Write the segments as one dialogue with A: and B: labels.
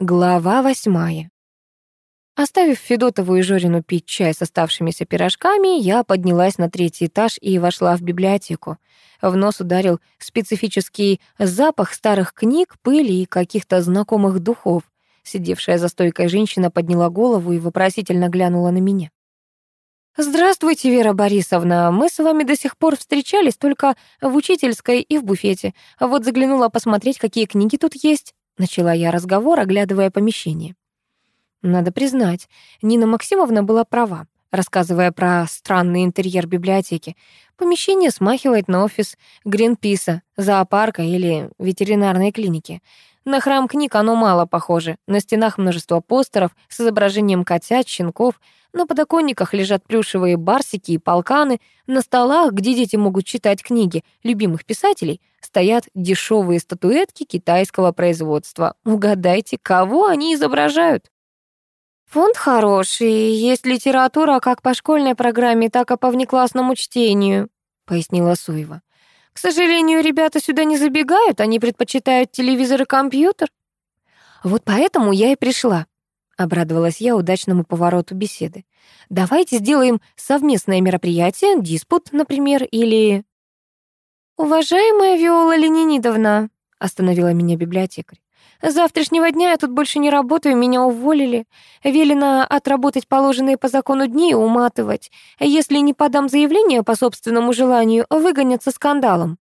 A: Глава восьмая. Оставив Федотову и Жорину пить чай с оставшимися пирожками, я поднялась на третий этаж и вошла в библиотеку. В нос ударил специфический запах старых книг, пыли и каких-то знакомых духов. Сидевшая за стойкой женщина подняла голову и вопросительно глянула на меня. «Здравствуйте, Вера Борисовна. Мы с вами до сих пор встречались только в учительской и в буфете. Вот заглянула посмотреть, какие книги тут есть». Начала я разговор, оглядывая помещение. Надо признать, Нина Максимовна была права, рассказывая про странный интерьер библиотеки. Помещение смахивает на офис Гринписа, зоопарка или ветеринарной клиники. На храм книг оно мало похоже. На стенах множество постеров с изображением котят, щенков — на подоконниках лежат плюшевые барсики и полканы, на столах, где дети могут читать книги любимых писателей, стоят дешевые статуэтки китайского производства. Угадайте, кого они изображают? Фонд хороший, есть литература как по школьной программе, так и по внеклассному чтению, пояснила Суева. К сожалению, ребята сюда не забегают, они предпочитают телевизор и компьютер. Вот поэтому я и пришла. Обрадовалась я удачному повороту беседы. «Давайте сделаем совместное мероприятие, диспут, например, или...» «Уважаемая Виола Ленинидовна», — остановила меня библиотекарь, «с завтрашнего дня я тут больше не работаю, меня уволили. Велено отработать положенные по закону дни и уматывать. Если не подам заявление по собственному желанию, выгонят со скандалом».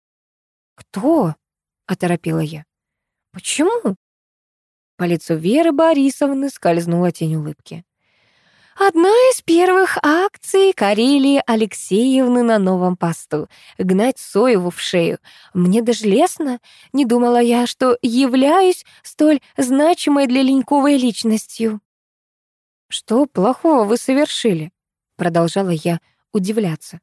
A: «Кто?» — оторопила я. «Почему?» По лицу Веры Борисовны скользнула тень улыбки. Одна из первых акций Карелии Алексеевны на новом посту — гнать Соеву в шею. Мне даже лестно, не думала я, что являюсь столь значимой для Леньковой личностью. «Что плохого вы совершили?» — продолжала я удивляться.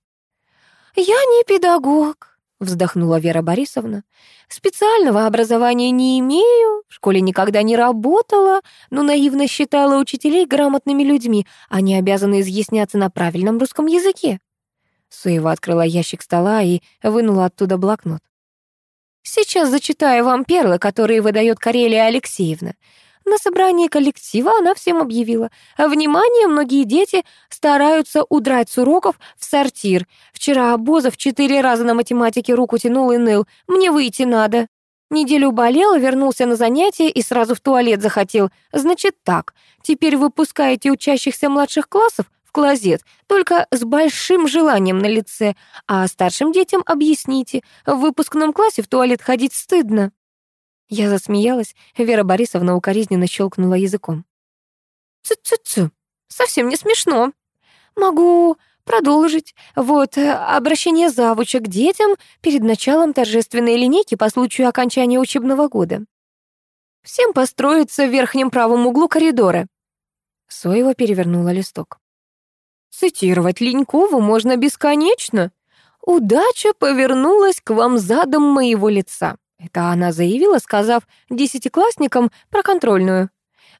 A: «Я не педагог», вздохнула Вера Борисовна. Специального образования не имею, в школе никогда не работала, но наивно считала учителей грамотными людьми, они обязаны изъясняться на правильном русском языке. Суева открыла ящик стола и вынула оттуда блокнот. Сейчас зачитаю вам перлы, которые выдает Карелия Алексеевна. На собрании коллектива она всем объявила. Внимание, многие дети стараются удрать с уроков в сортир. Вчера Бозов четыре раза на математике руку тянул и ныл. Мне выйти надо. Неделю болел, вернулся на занятия и сразу в туалет захотел. Значит так, теперь выпускаете учащихся младших классов в клозет, только с большим желанием на лице, а старшим детям объясните, в выпускном классе в туалет ходить стыдно. Я засмеялась, Вера Борисовна укоризненно щелкнула языком. «Цу-цу-цу, совсем не смешно. Могу продолжить. Вот, э, обращение завуча к детям перед началом торжественной линейки по случаю окончания учебного года. Всем построиться в верхнем правом углу коридора». Соева перевернула листок. «Цитировать Ленькову можно бесконечно. Удача повернулась к вам задом моего лица. Это она заявила, сказав десятиклассникам про контрольную.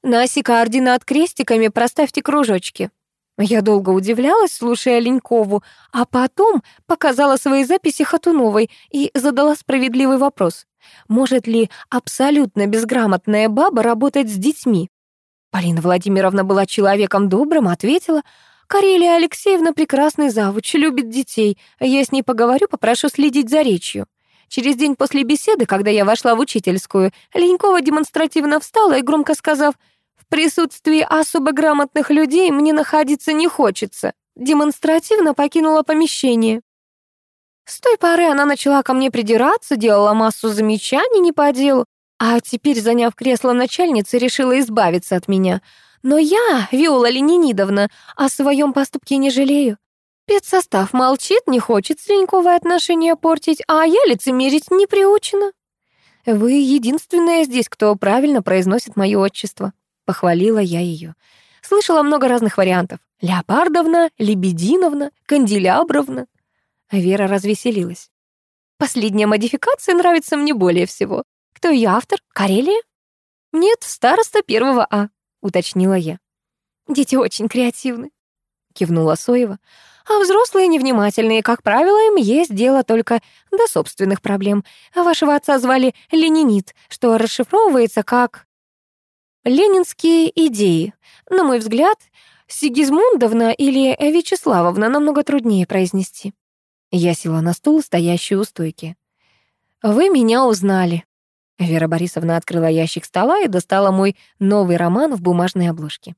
A: «На оси координат крестиками проставьте кружочки». Я долго удивлялась, слушая Ленькову, а потом показала свои записи Хатуновой и задала справедливый вопрос. Может ли абсолютно безграмотная баба работать с детьми? Полина Владимировна была человеком добрым, ответила, «Карелия Алексеевна прекрасный завуч, любит детей. Я с ней поговорю, попрошу следить за речью». Через день после беседы, когда я вошла в учительскую, Ленькова демонстративно встала и громко сказав «В присутствии особо грамотных людей мне находиться не хочется», демонстративно покинула помещение. С той поры она начала ко мне придираться, делала массу замечаний не по делу, а теперь, заняв кресло начальницы, решила избавиться от меня. Но я, Виола Ленинидовна, о своем поступке не жалею. Спецсостав молчит, не хочет с Леньковой отношения портить, а я лицемерить не приучена. Вы единственная здесь, кто правильно произносит мое отчество. Похвалила я ее. Слышала много разных вариантов. Леопардовна, Лебединовна, Канделябровна. Вера развеселилась. Последняя модификация нравится мне более всего. Кто ее автор? Карелия? Нет, староста первого А, уточнила я. Дети очень креативны, кивнула Соева. А взрослые невнимательные, как правило, им есть дело только до собственных проблем. Вашего отца звали Ленинит, что расшифровывается как... Ленинские идеи. На мой взгляд, Сигизмундовна или Вячеславовна намного труднее произнести. Я села на стул, стоящий у стойки. «Вы меня узнали». Вера Борисовна открыла ящик стола и достала мой новый роман в бумажной обложке.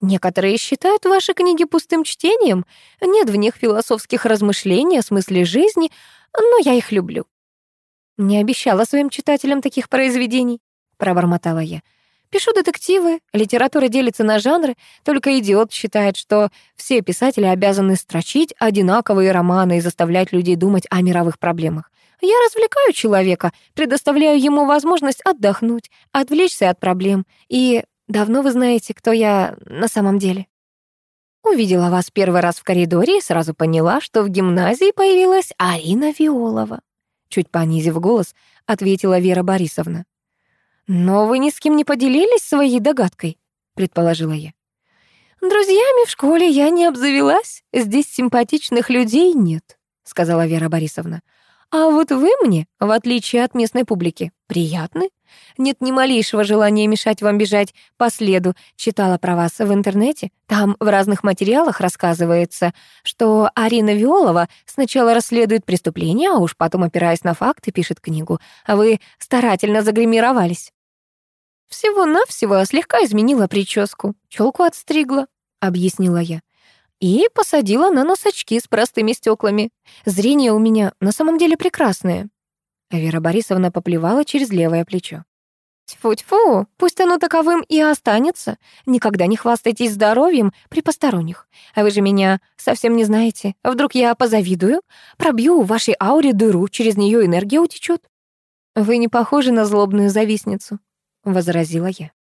A: Некоторые считают ваши книги пустым чтением, нет в них философских размышлений о смысле жизни, но я их люблю. Не обещала своим читателям таких произведений, пробормотала я. Пишу детективы, литература делится на жанры, только идиот считает, что все писатели обязаны строчить одинаковые романы и заставлять людей думать о мировых проблемах. Я развлекаю человека, предоставляю ему возможность отдохнуть, отвлечься от проблем и Давно вы знаете, кто я на самом деле? Увидела вас первый раз в коридоре и сразу поняла, что в гимназии появилась Арина Виолова. Чуть понизив голос, ответила Вера Борисовна. «Но вы ни с кем не поделились своей догадкой», — предположила я. «Друзьями в школе я не обзавелась, здесь симпатичных людей нет», — сказала Вера Борисовна. «А вот вы мне, в отличие от местной публики, приятны. Нет ни малейшего желания мешать вам бежать по следу. Читала про вас в интернете. Там в разных материалах рассказывается, что Арина Виолова сначала расследует преступление, а уж потом, опираясь на факты, пишет книгу. А вы старательно загримировались. Всего-навсего слегка изменила прическу, челку отстригла, объяснила я. И посадила на носочки с простыми стеклами. Зрение у меня на самом деле прекрасное. Вера Борисовна поплевала через левое плечо. Тьфу-тьфу, пусть оно таковым и останется. Никогда не хвастайтесь здоровьем при посторонних. А вы же меня совсем не знаете. Вдруг я позавидую? Пробью в вашей ауре дыру, через нее энергия утечет. Вы не похожи на злобную завистницу, возразила я.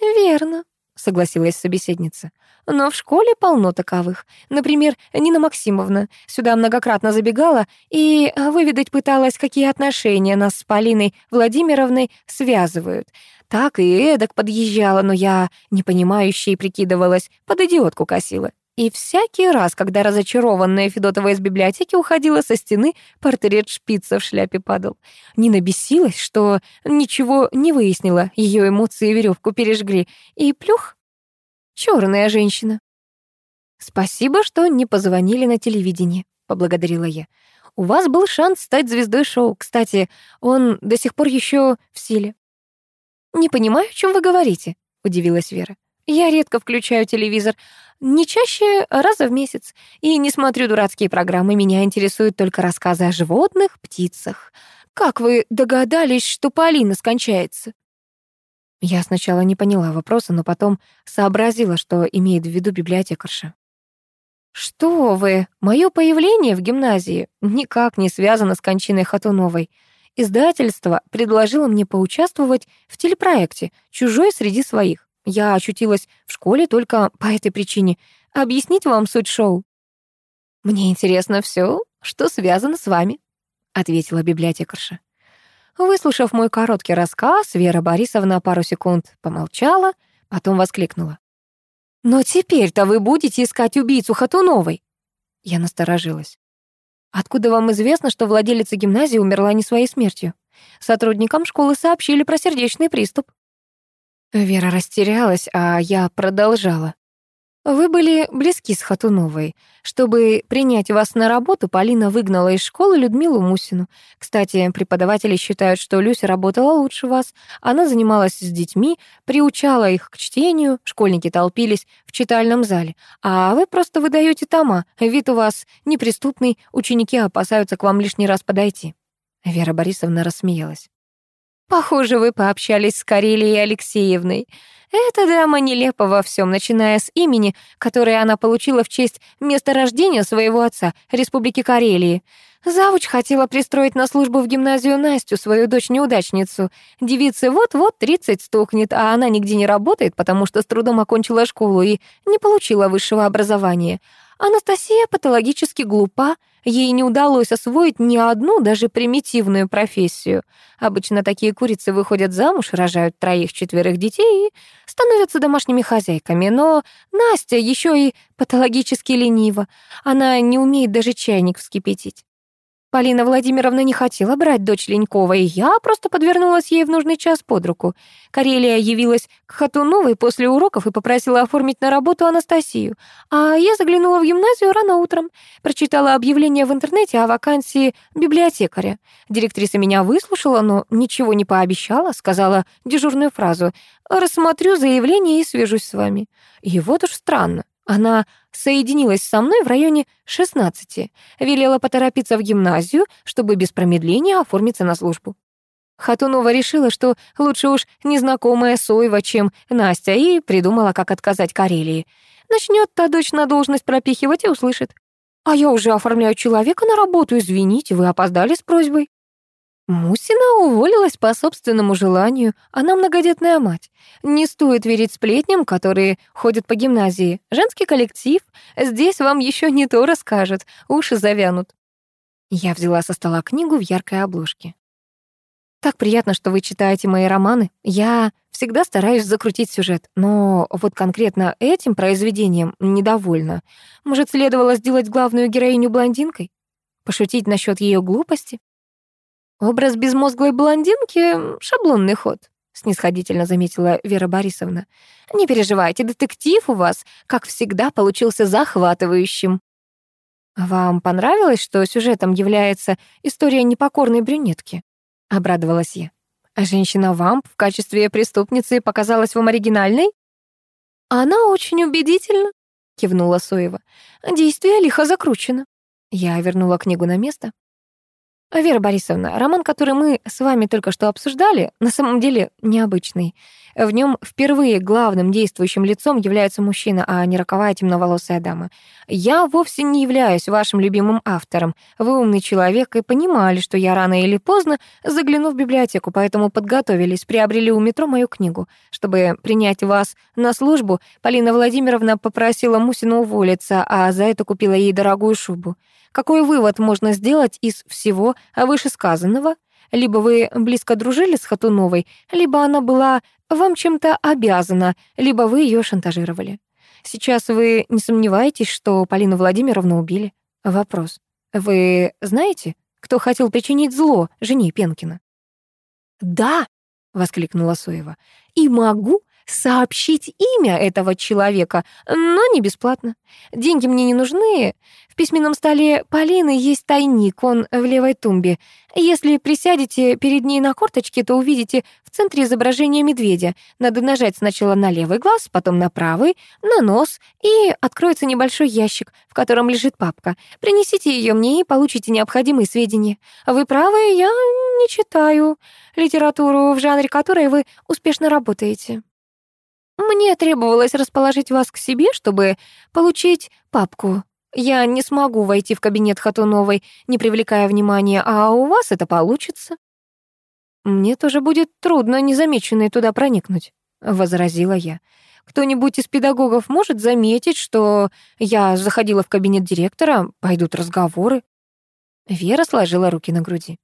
A: Верно, согласилась собеседница. Но в школе полно таковых. Например, Нина Максимовна сюда многократно забегала и выведать пыталась, какие отношения нас с Полиной Владимировной связывают. Так и эдак подъезжала, но я, непонимающей, прикидывалась, под идиотку косила. И всякий раз, когда разочарованная Федотова из библиотеки уходила со стены, портрет шпица в шляпе падал. Нина бесилась, что ничего не выяснила, ее эмоции веревку пережгли, и плюх — черная женщина. «Спасибо, что не позвонили на телевидение», — поблагодарила я. «У вас был шанс стать звездой шоу. Кстати, он до сих пор еще в силе». «Не понимаю, о чем вы говорите», — удивилась Вера. «Я редко включаю телевизор, не чаще раза в месяц. И не смотрю дурацкие программы, меня интересуют только рассказы о животных, птицах. Как вы догадались, что Полина скончается? Я сначала не поняла вопроса, но потом сообразила, что имеет в виду библиотекарша. «Что вы? Мое появление в гимназии никак не связано с кончиной Хатуновой. Издательство предложило мне поучаствовать в телепроекте «Чужой среди своих». Я очутилась в школе только по этой причине. Объяснить вам суть шоу? Мне интересно все, что связано с вами, ответила библиотекарша. Выслушав мой короткий рассказ, Вера Борисовна пару секунд помолчала, потом воскликнула. «Но теперь-то вы будете искать убийцу Хатуновой!» Я насторожилась. «Откуда вам известно, что владелица гимназии умерла не своей смертью? Сотрудникам школы сообщили про сердечный приступ». Вера растерялась, а я продолжала. Вы были близки с Хатуновой. Чтобы принять вас на работу, Полина выгнала из школы Людмилу Мусину. Кстати, преподаватели считают, что Люся работала лучше вас. Она занималась с детьми, приучала их к чтению, школьники толпились в читальном зале. А вы просто выдаете тома. Вид у вас неприступный, ученики опасаются к вам лишний раз подойти. Вера Борисовна рассмеялась. Похоже, вы пообщались с Карелией Алексеевной. Эта дама нелепа во всем, начиная с имени, которое она получила в честь места рождения своего отца, Республики Карелии. Завуч хотела пристроить на службу в гимназию Настю, свою дочь-неудачницу. Девице вот-вот 30 стукнет, а она нигде не работает, потому что с трудом окончила школу и не получила высшего образования. Анастасия патологически глупа, ей не удалось освоить ни одну, даже примитивную профессию. Обычно такие курицы выходят замуж, рожают троих-четверых детей и становятся домашними хозяйками. Но Настя еще и патологически ленива. Она не умеет даже чайник вскипятить. Полина Владимировна не хотела брать дочь Леньковой, я просто подвернулась ей в нужный час под руку. Карелия явилась к Хатуновой после уроков и попросила оформить на работу Анастасию. А я заглянула в гимназию рано утром, прочитала объявление в интернете о вакансии библиотекаря. Директриса меня выслушала, но ничего не пообещала, сказала дежурную фразу «Рассмотрю заявление и свяжусь с вами». И вот уж странно. Она соединилась со мной в районе 16, велела поторопиться в гимназию, чтобы без промедления оформиться на службу. Хатунова решила, что лучше уж незнакомая Соева, чем Настя, и придумала, как отказать Карелии. Начнет та дочь на должность пропихивать и услышит. «А я уже оформляю человека на работу, извините, вы опоздали с просьбой». Мусина уволилась по собственному желанию. Она многодетная мать. Не стоит верить сплетням, которые ходят по гимназии. Женский коллектив. Здесь вам еще не то расскажут. Уши завянут. Я взяла со стола книгу в яркой обложке. Так приятно, что вы читаете мои романы. Я всегда стараюсь закрутить сюжет, но вот конкретно этим произведением недовольна. Может, следовало сделать главную героиню блондинкой? Пошутить насчет ее глупости? «Образ безмозглой блондинки — шаблонный ход», — снисходительно заметила Вера Борисовна. «Не переживайте, детектив у вас, как всегда, получился захватывающим». «Вам понравилось, что сюжетом является история непокорной брюнетки?» — обрадовалась я. «А женщина-вамп в качестве преступницы показалась вам оригинальной?» «Она очень убедительна», — кивнула Соева. «Действие лихо закручено». Я вернула книгу на место. Вера Борисовна, роман, который мы с вами только что обсуждали, на самом деле необычный. В нем впервые главным действующим лицом является мужчина, а не роковая темноволосая дама. Я вовсе не являюсь вашим любимым автором. Вы умный человек и понимали, что я рано или поздно загляну в библиотеку, поэтому подготовились, приобрели у метро мою книгу. Чтобы принять вас на службу, Полина Владимировна попросила Мусину уволиться, а за это купила ей дорогую шубу. Какой вывод можно сделать из всего вышесказанного? Либо вы близко дружили с Хатуновой, либо она была вам чем-то обязана, либо вы ее шантажировали. Сейчас вы не сомневаетесь, что Полину Владимировну убили? Вопрос. Вы знаете, кто хотел причинить зло жене Пенкина? «Да!» — воскликнула Соева. «И могу сообщить имя этого человека, но не бесплатно. Деньги мне не нужны. В письменном столе Полины есть тайник, он в левой тумбе. Если присядете перед ней на корточке, то увидите в центре изображение медведя. Надо нажать сначала на левый глаз, потом на правый, на нос, и откроется небольшой ящик, в котором лежит папка. Принесите ее мне и получите необходимые сведения. Вы правы, я не читаю литературу, в жанре которой вы успешно работаете. Мне требовалось расположить вас к себе, чтобы получить папку. Я не смогу войти в кабинет Хатуновой, не привлекая внимания, а у вас это получится. Мне тоже будет трудно незамеченной туда проникнуть, возразила я. Кто-нибудь из педагогов может заметить, что я заходила в кабинет директора, пойдут разговоры. Вера сложила руки на груди.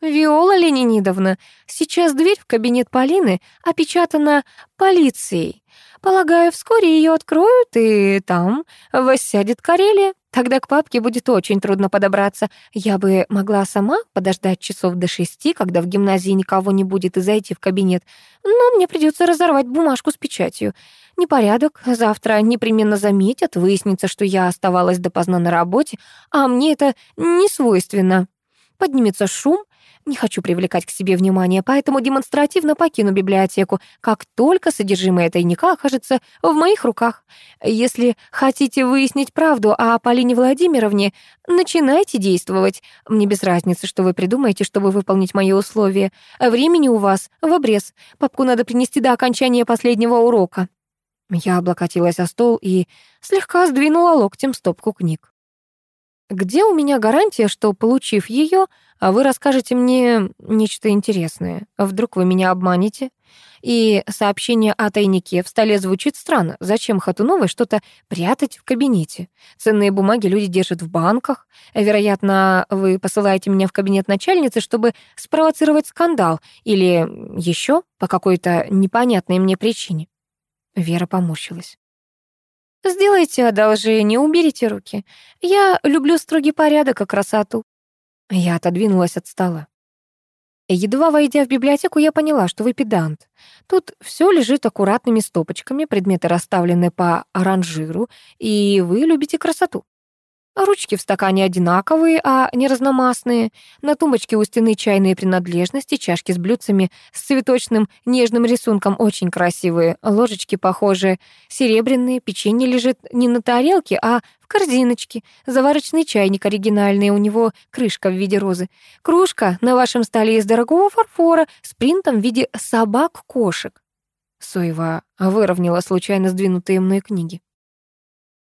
A: «Виола Ленинидовна, сейчас дверь в кабинет Полины опечатана полицией. Полагаю, вскоре ее откроют, и там воссядет Карелия. Тогда к папке будет очень трудно подобраться. Я бы могла сама подождать часов до шести, когда в гимназии никого не будет, и зайти в кабинет. Но мне придется разорвать бумажку с печатью. Непорядок. Завтра непременно заметят, выяснится, что я оставалась допоздна на работе, а мне это не свойственно. Поднимется шум, не хочу привлекать к себе внимание, поэтому демонстративно покину библиотеку, как только содержимое тайника окажется в моих руках. Если хотите выяснить правду о Полине Владимировне, начинайте действовать. Мне без разницы, что вы придумаете, чтобы выполнить мои условия. Времени у вас в обрез. Папку надо принести до окончания последнего урока. Я облокотилась о стол и слегка сдвинула локтем стопку книг. Где у меня гарантия, что, получив ее, вы расскажете мне нечто интересное? Вдруг вы меня обманете? И сообщение о тайнике в столе звучит странно. Зачем Хатуновой что-то прятать в кабинете? Ценные бумаги люди держат в банках. Вероятно, вы посылаете меня в кабинет начальницы, чтобы спровоцировать скандал или еще по какой-то непонятной мне причине. Вера поморщилась. Сделайте одолжение, уберите руки. Я люблю строгий порядок и красоту. Я отодвинулась от стола. Едва войдя в библиотеку, я поняла, что вы педант. Тут все лежит аккуратными стопочками, предметы расставлены по ранжиру, и вы любите красоту. Ручки в стакане одинаковые, а не разномастные. На тумбочке у стены чайные принадлежности, чашки с блюдцами с цветочным нежным рисунком очень красивые. Ложечки похожие, серебряные, печенье лежит не на тарелке, а в корзиночке. Заварочный чайник оригинальный, у него крышка в виде розы. Кружка на вашем столе из дорогого фарфора с принтом в виде собак-кошек. Соева выровняла случайно сдвинутые мной книги.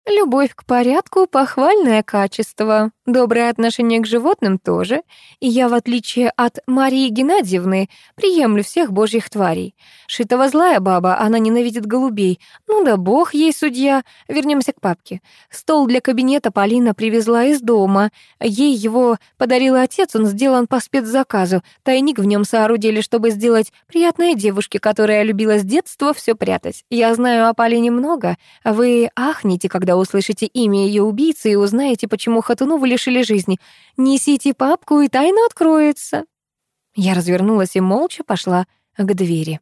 A: Любовь к порядку — похвальное качество, доброе отношение к животным тоже, и я, в отличие от Марии Геннадьевны, приемлю всех божьих тварей. Шитова злая баба, она ненавидит голубей. Ну да бог ей судья. Вернемся к папке. Стол для кабинета Полина привезла из дома. Ей его подарил отец, он сделан по спецзаказу. Тайник в нем соорудили, чтобы сделать приятной девушке, которая любила с детства все прятать. Я знаю о Полине много. Вы ахнете, когда когда услышите имя ее убийцы и узнаете, почему Хатунову лишили жизни. Несите папку, и тайна откроется». Я развернулась и молча пошла к двери.